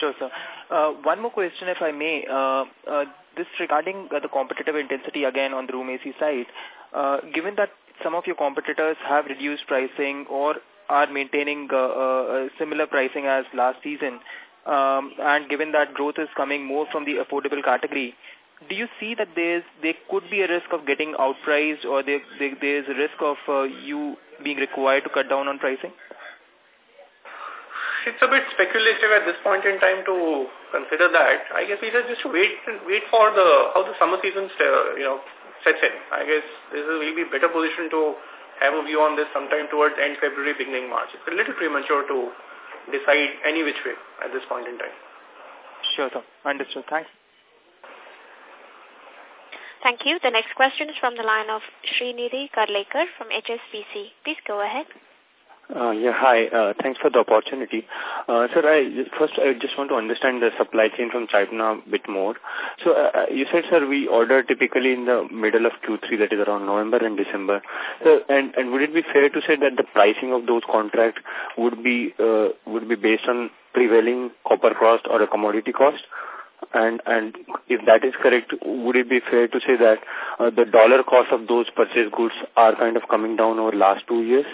Sure, sir. Uh, one more question, if I may. Uh, uh, this regarding uh, the competitive intensity again on the room AC side. Uh, given that some of your competitors have reduced pricing or are maintaining uh, uh, similar pricing as last season, um, and given that growth is coming more from the affordable category, do you see that there's there could be a risk of getting outpriced or there, there there's a risk of uh, you being required to cut down on pricing? It's a bit speculative at this point in time to consider that. I guess we just just wait wait for the how the summer season uh, you know sets in. I guess this is will be better position to have a view on this sometime towards end February, beginning March. It's a little premature to decide any which way at this point in time. Sure, sir. Understood. Thanks. Thank you. The next question is from the line of Srinidhi Karlekar from HSBC. Please go ahead. Uh, yeah, hi. Uh, thanks for the opportunity. Uh, sir, I just, first I just want to understand the supply chain from China a bit more. So uh, uh, you said, sir, we order typically in the middle of Q3, that is around November and December. So, and and would it be fair to say that the pricing of those contracts would be uh, would be based on prevailing copper cost or a commodity cost? And and if that is correct, would it be fair to say that uh, the dollar cost of those purchased goods are kind of coming down over last two years?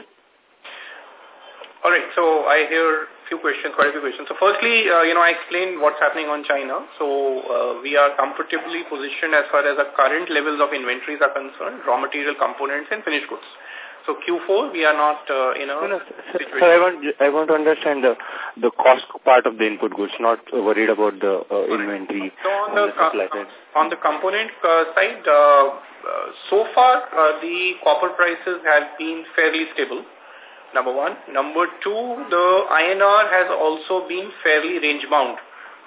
All right, so I hear a few questions, quite a few questions. So firstly, uh, you know, I explained what's happening on China. So uh, we are comfortably positioned as far as the current levels of inventories are concerned, raw material components and finished goods. So Q4, we are not uh, in a no, no, situation. So I want, I want to understand the, the cost part of the input goods, not worried about the uh, inventory. So on, on the, the on the component uh, side, uh, uh, so far uh, the copper prices have been fairly stable number one. Number two, the INR has also been fairly range-bound,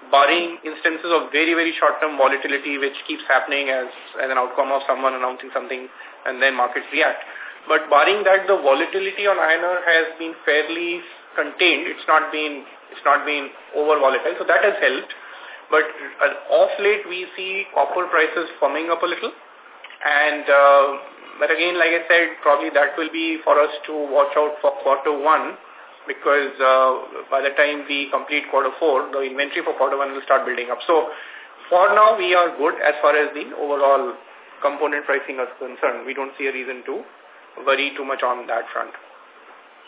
barring instances of very, very short-term volatility which keeps happening as, as an outcome of someone announcing something and then markets react. But barring that, the volatility on INR has been fairly contained. It's not been it's not been over volatile, so that has helped. But uh, off late, we see copper prices firming up a little, and uh, but again, like I said, probably that will be for us to watch out for quarter one because uh, by the time we complete quarter four, the inventory for quarter one will start building up. So for now, we are good as far as the overall component pricing is concerned. We don't see a reason to worry too much on that front.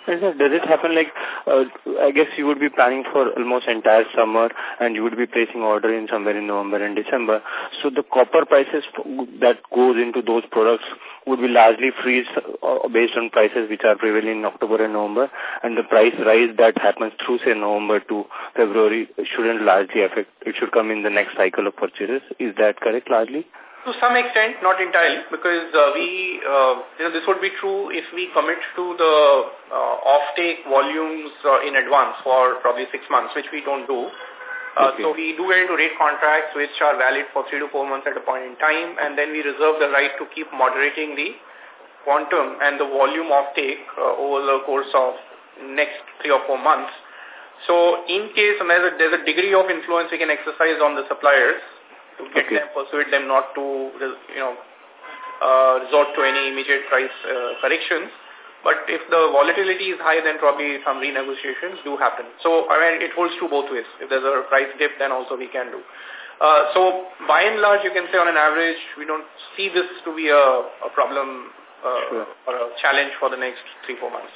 Does it happen like, uh, I guess you would be planning for almost entire summer and you would be placing order in somewhere in November and December. So the copper prices that goes into those products would be largely freeze uh, based on prices which are prevailing in October and November and the price rise that happens through say November to February shouldn't largely affect, it should come in the next cycle of purchases. Is that correct largely? To some extent, not entirely, because uh, we, uh, you know, this would be true if we commit to the uh, off-take volumes uh, in advance for probably six months, which we don't do. Uh, okay. So we do get into rate contracts which are valid for three to four months at a point in time, and then we reserve the right to keep moderating the quantum and the volume of take uh, over the course of next three or four months. So in case there's a, there's a degree of influence we can exercise on the suppliers, to get okay. them, persuade them not to, you know, uh, resort to any immediate price uh, corrections. But if the volatility is high, then probably some renegotiations do happen. So, I mean, it holds true both ways. If there's a price dip, then also we can do. Uh, so, by and large, you can say on an average, we don't see this to be a, a problem uh, sure. or a challenge for the next three, four months.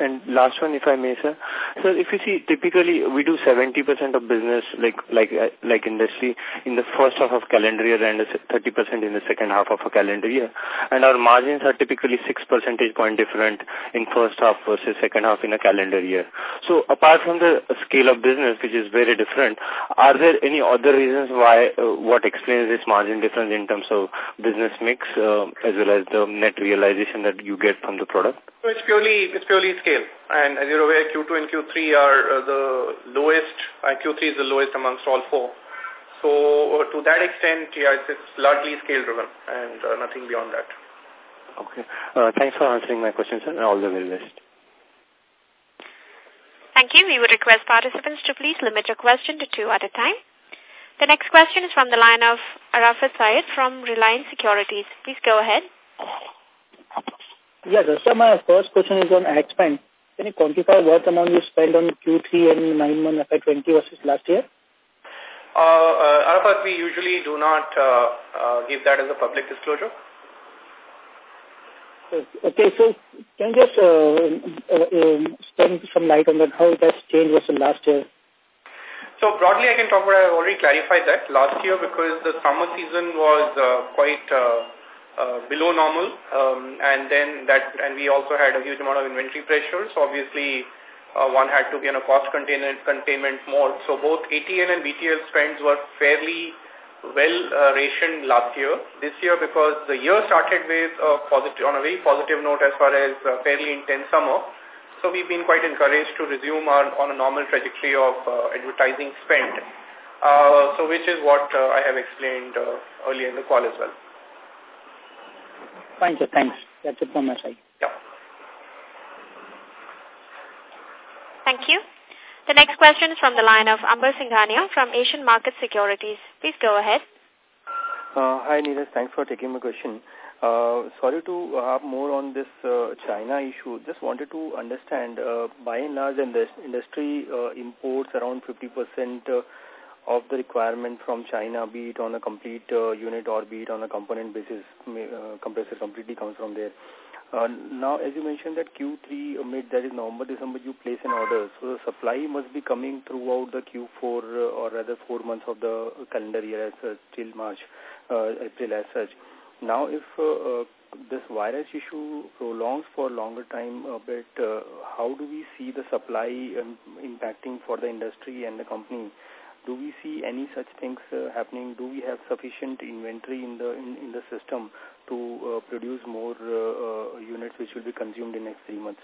And last one, if I may, sir. So if you see, typically we do 70% of business like like uh, like industry in the first half of calendar year and 30% in the second half of a calendar year. And our margins are typically 6 percentage point different in first half versus second half in a calendar year. So apart from the scale of business, which is very different, are there any other reasons why, uh, what explains this margin difference in terms of business mix uh, as well as the net realization that you get from the product? So it's purely, it's purely scale. And as you're aware, Q2 and Q3 are uh, the lowest, uh, Q3 is the lowest amongst all four. So uh, to that extent, yeah, it's, it's largely scale driven and uh, nothing beyond that. Okay. Uh, thanks for answering my questions and all the very best. Thank you. We would request participants to please limit your question to two at a time. The next question is from the line of Arafat Syed from Reliance Securities. Please go ahead. Yes, so my first question is on ad spend. Can you quantify what amount you spent on Q3 and 9 month FY20 versus last year? Uh, uh, Arafat, we usually do not uh, uh, give that as a public disclosure. Okay, so can you just uh, uh, um, spend some light on that, how it has changed versus last year? So broadly, I can talk about, I've already clarified that. Last year, because the summer season was uh, quite uh, uh, below normal, um, and then that, and we also had a huge amount of inventory pressure, so obviously uh, one had to be on a cost containment, containment mode. So both ATL and BTL spends were fairly well uh, rationed last year. This year, because the year started with a positive, on a very positive note as far as uh, fairly intense summer, so we've been quite encouraged to resume our, on a normal trajectory of uh, advertising spend. Uh, so which is what uh, I have explained uh, earlier in the call as well. Fine, sir. Thanks. That's it from my side. Yeah. Thank you. The next question is from the line of Amber Singhania from Asian Market Securities. Please go ahead. Uh, hi, Neeraj. Thanks for taking my question. Uh, sorry to have more on this uh, China issue. Just wanted to understand, uh, by and large, the industry uh, imports around 50% uh, of the requirement from China, be it on a complete uh, unit or be it on a component basis. Uh, compressor completely comes from there. Uh, now, as you mentioned that Q3 mid, that is November, December, you place an order. So the supply must be coming throughout the Q4 uh, or rather four months of the calendar year as uh, till March, uh, April as such. Now, if uh, uh, this virus issue prolongs for longer time a bit, uh, how do we see the supply um, impacting for the industry and the company? Do we see any such things uh, happening? Do we have sufficient inventory in the in, in the system to uh, produce more uh, uh, units which will be consumed in next three months?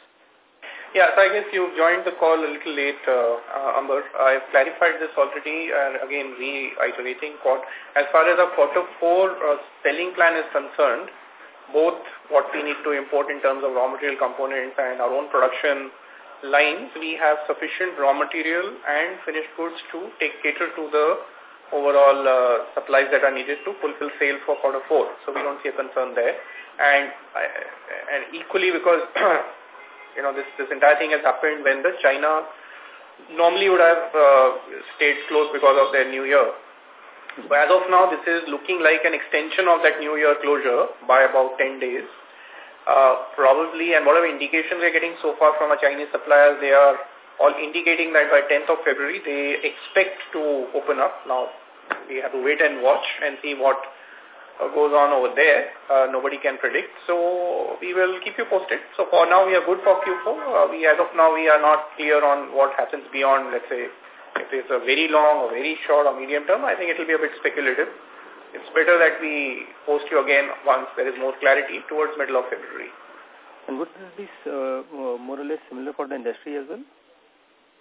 Yeah, so I guess you joined the call a little late, uh, uh, Amber. I've clarified this already and again reiterating what, as far as our quarter four uh, selling plan is concerned, both what we need to import in terms of raw material components and our own production lines, we have sufficient raw material and finished goods to take cater to the overall uh, supplies that are needed to fulfill sales for quarter four. So we don't see a concern there. And uh, and equally because you know this this entire thing has happened when the China normally would have uh, stayed closed because of their New Year. But as of now, this is looking like an extension of that New Year closure by about 10 days. Uh, probably, and whatever indications we're getting so far from our Chinese suppliers, they are all indicating that by 10th of February, they expect to open up. Now, we have to wait and watch and see what uh, goes on over there. Uh, nobody can predict. So, we will keep you posted. So, for now, we are good for Q4. Uh, we, as of now, we are not clear on what happens beyond, let's say, if it's a very long or very short or medium term, I think it will be a bit speculative it's better that we post you again once there is more clarity towards middle of February. And would this be uh, more or less similar for the industry as well?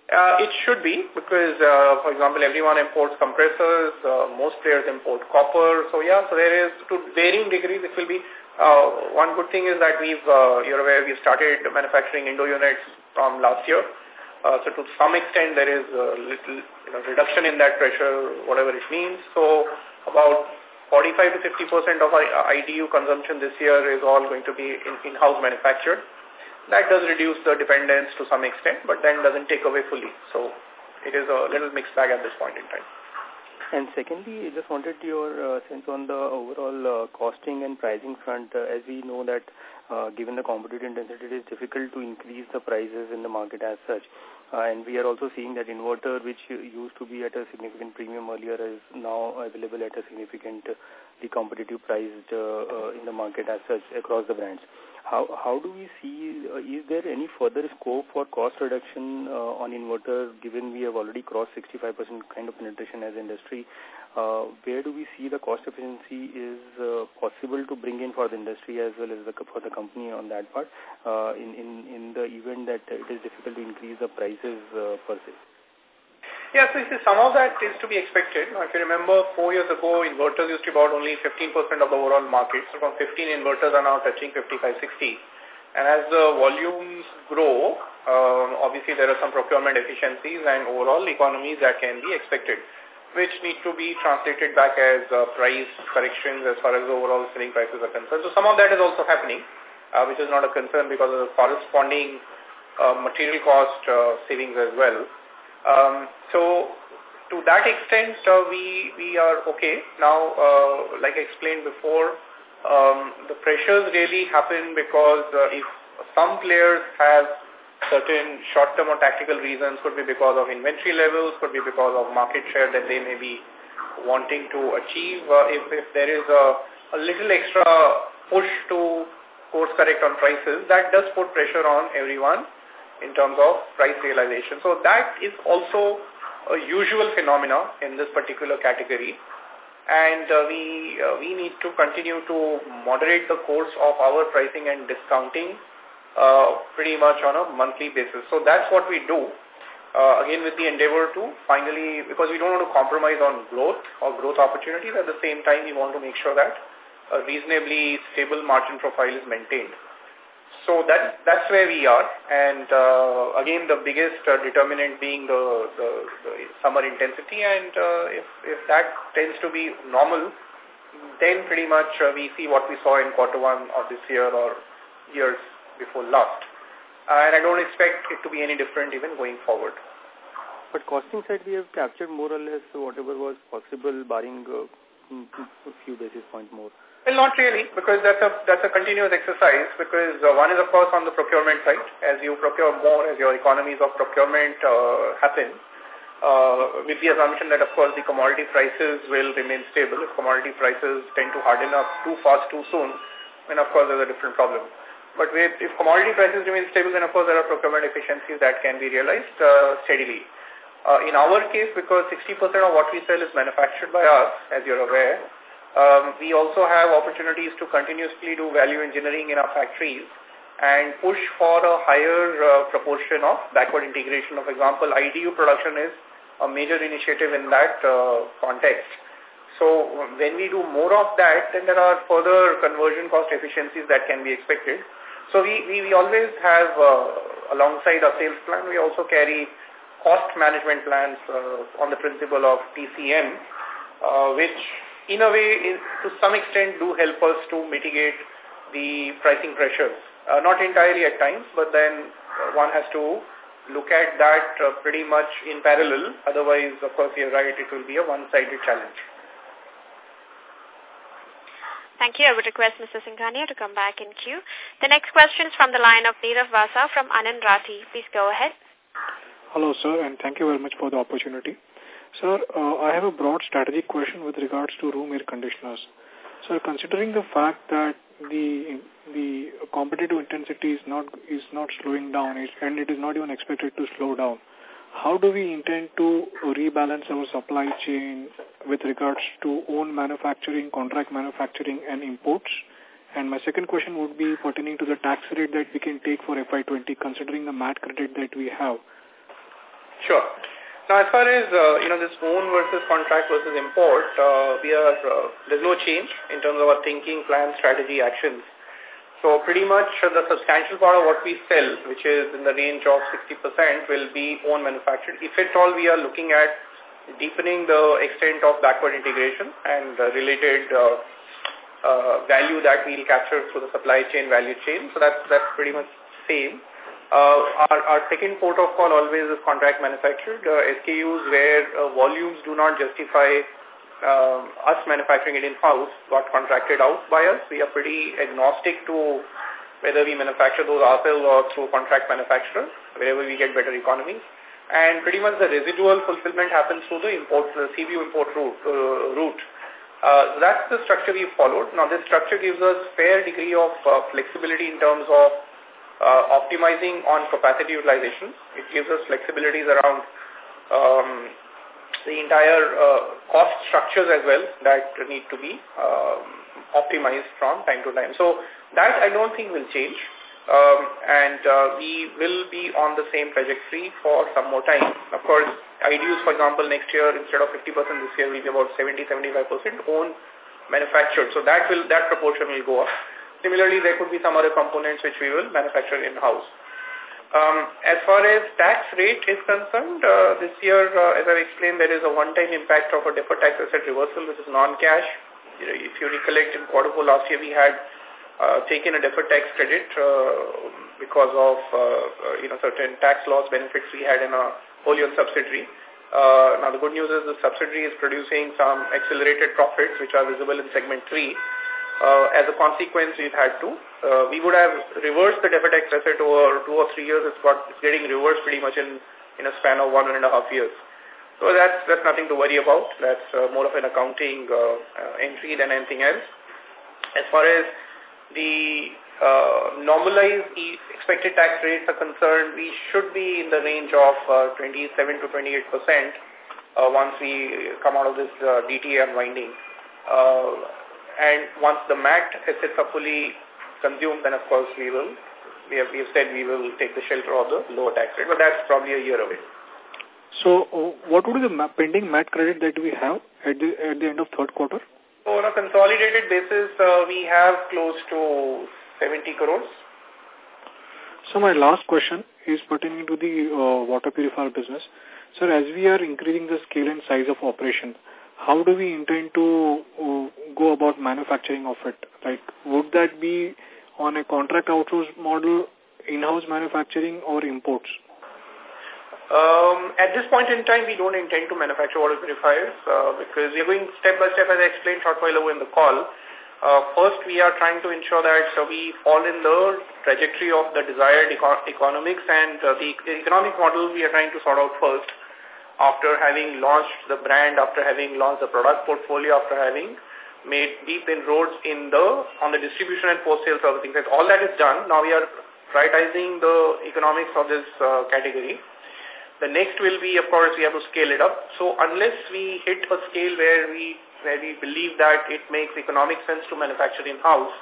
Uh, it should be because, uh, for example, everyone imports compressors, uh, most players import copper. So, yeah, so there is, to varying degrees, it will be, uh, one good thing is that we've, uh, you're aware, we've started manufacturing indoor units from last year. Uh, so to some extent, there is a little you know, reduction in that pressure, whatever it means. So about 45 to 50% of our IDU consumption this year is all going to be in-house in manufactured. That does reduce the dependence to some extent, but then doesn't take away fully. So it is a little mixed bag at this point in time. And secondly, I just wanted your uh, sense on the overall uh, costing and pricing front. Uh, as we know that uh, given the competitive intensity, it is difficult to increase the prices in the market as such. Uh, and we are also seeing that inverter, which used to be at a significant premium earlier, is now available at a significantly competitive priced uh, uh, in the market as such across the brands. How how do we see, uh, is there any further scope for cost reduction uh, on inverter given we have already crossed 65% kind of penetration as industry? Uh, where do we see the cost efficiency is uh, possible to bring in for the industry as well as the, for the company on that part uh, in, in, in the event that it is difficult to increase the prices uh, per se? Yeah, so see, some of that is to be expected. If you remember, four years ago, inverters used to be about only 15% of the overall market. So from 15, inverters are now touching 55, 60. And as the volumes grow, um, obviously there are some procurement efficiencies and overall economies that can be expected, which need to be translated back as uh, price corrections as far as overall selling prices are concerned. So some of that is also happening, uh, which is not a concern because of the corresponding uh, material cost uh, savings as well. Um, so to that extent, uh, we, we are okay. Now, uh, like I explained before, um, the pressures really happen because uh, if some players have certain short-term or tactical reasons, could be because of inventory levels, could be because of market share that they may be wanting to achieve. Uh, if, if there is a, a little extra push to course correct on prices, that does put pressure on everyone in terms of price realization. So that is also a usual phenomena in this particular category. And uh, we, uh, we need to continue to moderate the course of our pricing and discounting uh, pretty much on a monthly basis. So that's what we do. Uh, again, with the endeavor to finally, because we don't want to compromise on growth or growth opportunities, at the same time, we want to make sure that a reasonably stable margin profile is maintained. So that, that's where we are. And uh, again, the biggest uh, determinant being the, the, the summer intensity. And uh, if, if that tends to be normal, then pretty much uh, we see what we saw in quarter one of this year or years before last. and I don't expect it to be any different even going forward. But costing side, we have captured more or less whatever was possible, barring uh, a few basis points more. Well, not really, because that's a that's a continuous exercise. Because uh, one is, of course, on the procurement side. As you procure more, as your economies of procurement uh, happen, uh, with the assumption that, of course, the commodity prices will remain stable. If commodity prices tend to harden up too fast, too soon, then, of course, there's a different problem. But if commodity prices remain stable, then, of course, there are procurement efficiencies that can be realized uh, steadily. Uh, in our case, because 60% of what we sell is manufactured by us, as you're aware, um, we also have opportunities to continuously do value engineering in our factories and push for a higher uh, proportion of backward integration. For example, IDU production is a major initiative in that uh, context. So when we do more of that, then there are further conversion cost efficiencies that can be expected. So we, we, we always have, uh, alongside our sales plan, we also carry cost management plans uh, on the principle of TCM, uh, which in a way, is, to some extent, do help us to mitigate the pricing pressures. Uh, not entirely at times, but then one has to look at that uh, pretty much in parallel. Otherwise, of course, you're right, it will be a one-sided challenge. Thank you. I would request Mr. Singhania to come back in queue. The next question is from the line of Nirav Vasa from Anand Rathi. Please go ahead. Hello, sir, and thank you very much for the opportunity. Sir, uh, I have a broad strategic question with regards to room air conditioners. Sir, considering the fact that the the competitive intensity is not is not slowing down and it is not even expected to slow down, how do we intend to rebalance our supply chain with regards to own manufacturing, contract manufacturing, and imports? And my second question would be pertaining to the tax rate that we can take for FY20, considering the MAT credit that we have. Sure. Now, as far as, uh, you know, this own versus contract versus import, uh, we are, uh, there's no change in terms of our thinking, plan, strategy, actions. So pretty much the substantial part of what we sell, which is in the range of 60%, will be own manufactured. If at all we are looking at deepening the extent of backward integration and uh, related uh, uh, value that we'll capture through the supply chain value chain. So that's, that's pretty much same. Uh, our, our second port of call always is contract manufactured uh, SKUs where uh, volumes do not justify uh, us manufacturing it in-house got contracted out by us. We are pretty agnostic to whether we manufacture those ourselves or through contract manufacturer, wherever we get better economies. And pretty much the residual fulfillment happens through the import, the CBU import route. Uh, route. Uh, that's the structure we've followed. Now, this structure gives us fair degree of uh, flexibility in terms of uh, optimizing on capacity utilization. It gives us flexibilities around um, the entire uh, cost structures as well that need to be um, optimized from time to time. So that I don't think will change. Um, and uh, we will be on the same trajectory for some more time. Of course, IDUs, for example, next year, instead of 50% this year, will be about 70-75% own manufactured. So that will that proportion will go up. Similarly, there could be some other components which we will manufacture in-house. Um, as far as tax rate is concerned, uh, this year, uh, as I've explained, there is a one-time impact of a deferred tax asset reversal, which is non-cash. You know, if you recollect, in quarter four last year, we had uh, taken a deferred tax credit uh, because of uh, uh, you know certain tax loss benefits we had in a wholly owned subsidiary. Uh, now, the good news is the subsidiary is producing some accelerated profits, which are visible in segment 3 uh, as a consequence, we've had to. Uh, we would have reversed the deferred asset over two or three years. It's, got, it's getting reversed pretty much in, in a span of one and a half years. So that's, that's nothing to worry about. That's uh, more of an accounting uh, uh, entry than anything else. As far as the uh, normalized expected tax rates are concerned, we should be in the range of uh, 27 to 28 percent uh, once we come out of this uh, DTA unwinding. Uh, and once the MAT assets are fully consumed, then of course we will, we have, we have said we will take the shelter of the lower tax rate, but that's probably a year away. So uh, what would be the pending MAT credit that we have at the, at the end of third quarter? So on a consolidated basis, uh, we have close to 70 crores. So my last question is pertaining to the uh, water purifier business. Sir, as we are increasing the scale and size of operation, how do we intend to uh, go about manufacturing of it? Like, would that be on a contract outsource model, in-house manufacturing, or imports? Um, at this point in time, we don't intend to manufacture water purifiers uh, because we are going step by step, as I explained short while ago in the call. Uh, first, we are trying to ensure that uh, we fall in the trajectory of the desired eco economics and uh, the, the economic model we are trying to sort out first after having launched the brand, after having launched the product portfolio, after having made deep inroads in the on the distribution and post-sale servicing. That all that is done. Now we are prioritizing the economics of this uh, category. The next will be, of course, we have to scale it up. So unless we hit a scale where we where we believe that it makes economic sense to manufacture in-house,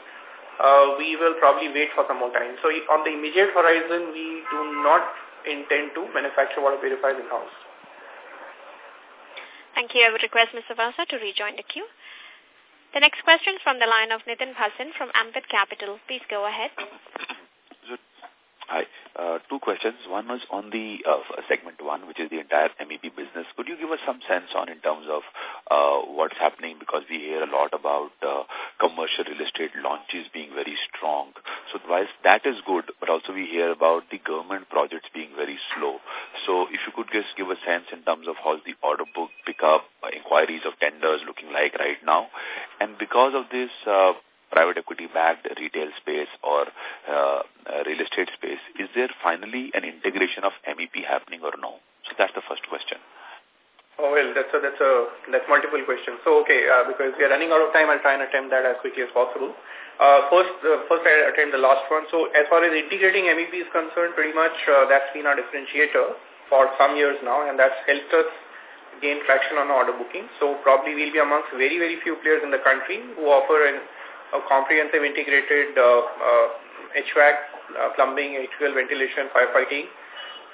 uh, we will probably wait for some more time. So on the immediate horizon, we do not intend to manufacture water purifiers in-house. Thank you. I would request Mr. Vasa to rejoin the queue. The next question is from the line of Nitin Bhasin from Ambit Capital. Please go ahead. Hi. Uh, two questions. One was on the uh, segment one, which is the entire MEP business. Could you give us some sense on in terms of uh, what's happening? Because we hear a lot about uh, commercial real estate launches being very strong. So whilst that is good, but also we hear about the government projects being very slow. So if you could just give a sense in terms of how the order book pick up, uh, inquiries of tenders looking like right now. And because of this uh, private equity-backed retail space or uh, uh, real estate space, is there finally an integration of MEP happening or no? So that's the first question. Oh, well, that's a, that's a, that's multiple questions. So, okay, uh, because we are running out of time, I'll try and attempt that as quickly as possible. Uh, first, uh, first I attempt the last one. So, as far as integrating MEP is concerned, pretty much uh, that's been our differentiator for some years now, and that's helped us gain traction on order booking. So, probably we'll be amongst very, very few players in the country who offer an a comprehensive integrated uh, uh, HVAC, uh, plumbing, HVAC, ventilation, firefighting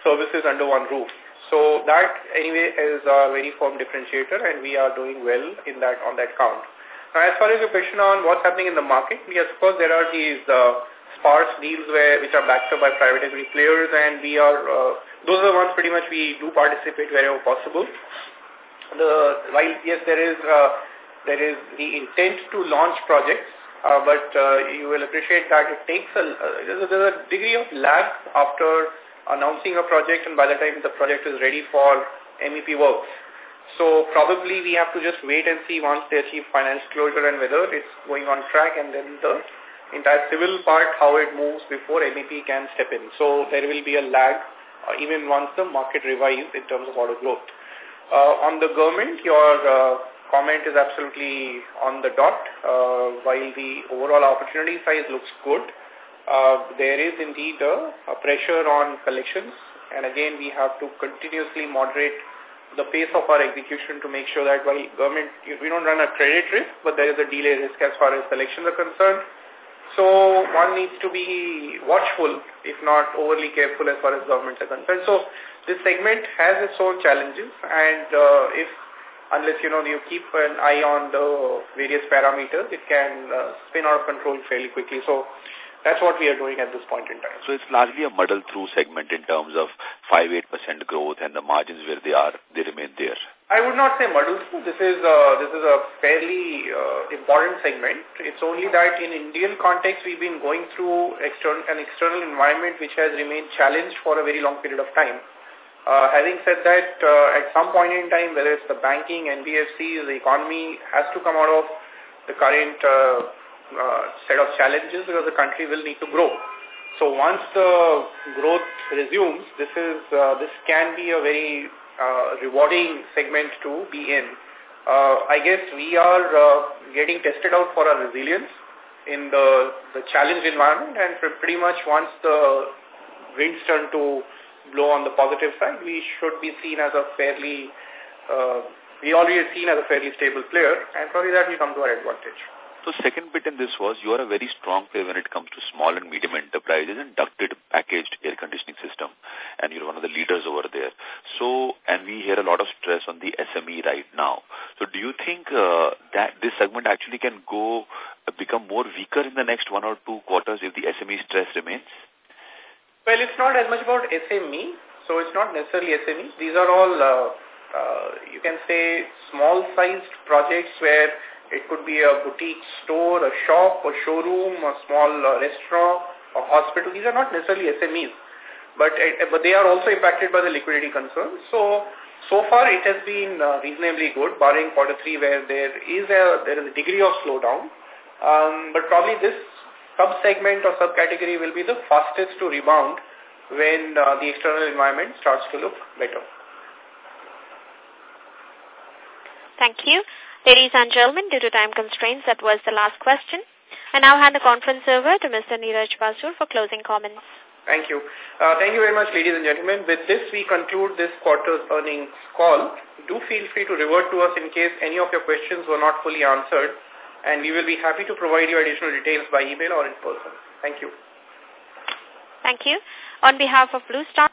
services under one roof. So that anyway is a very firm differentiator and we are doing well in that on that count. Now as far as your question on what's happening in the market, yes of course there are these uh, sparse deals where which are backed up by private equity players and we are uh, those are the ones pretty much we do participate wherever possible. The while yes there is uh, there is the intent to launch projects uh, but uh, you will appreciate that it takes a, uh, there's a, there's a degree of lag after announcing a project and by the time the project is ready for MEP works. So probably we have to just wait and see once they achieve financial closure and whether it's going on track and then the entire civil part, how it moves before MEP can step in. So there will be a lag uh, even once the market revives in terms of order growth. Uh, on the government, your uh, comment is absolutely on the dot. Uh, while the overall opportunity size looks good, uh, there is indeed a, a pressure on collections. And again, we have to continuously moderate the pace of our execution to make sure that while government, we don't run a credit risk, but there is a delay risk as far as collections are concerned. So one needs to be watchful, if not overly careful as far as governments are concerned. So this segment has its own challenges and uh, if unless you know you keep an eye on the various parameters, it can uh, spin out of control fairly quickly. So that's what we are doing at this point in time. So it's largely a muddle-through segment in terms of 5-8% growth and the margins where they are, they remain there. I would not say muddle-through. This is uh, this is a fairly uh, important segment. It's only that in Indian context, we've been going through external, an external environment which has remained challenged for a very long period of time. Uh, having said that, uh, at some point in time, whether it's the banking, NBFCs, the economy has to come out of the current uh, uh, set of challenges because the country will need to grow. So once the growth resumes, this is uh, this can be a very uh, rewarding segment to be in. Uh, I guess we are uh, getting tested out for our resilience in the, the challenged environment and pretty much once the winds turn to blow on the positive side, we should be seen as a fairly, uh, we already seen as a fairly stable player and probably that will come to our advantage. So second bit in this was you are a very strong player when it comes to small and medium enterprises and ducted packaged air conditioning system and you're one of the leaders over there. So, and we hear a lot of stress on the SME right now. So do you think uh, that this segment actually can go, uh, become more weaker in the next one or two quarters if the SME stress remains? Well, it's not as much about SME, so it's not necessarily SME. These are all, uh, uh, you can say, small-sized projects where it could be a boutique store, a shop, a showroom, a small uh, restaurant, a hospital. These are not necessarily SMEs, but uh, but they are also impacted by the liquidity concerns. So so far it has been uh, reasonably good, barring quarter three where there is a there is a degree of slowdown. Um, but probably this sub-segment or subcategory will be the fastest to rebound when uh, the external environment starts to look better. Thank you. Ladies and gentlemen, due to time constraints, that was the last question. I now hand the conference over to Mr. Neeraj Basur for closing comments. Thank you. Uh, thank you very much, ladies and gentlemen. With this, we conclude this quarter's earnings call. Do feel free to revert to us in case any of your questions were not fully answered, and we will be happy to provide you additional details by email or in person. Thank you. Thank you. On behalf of Blue Star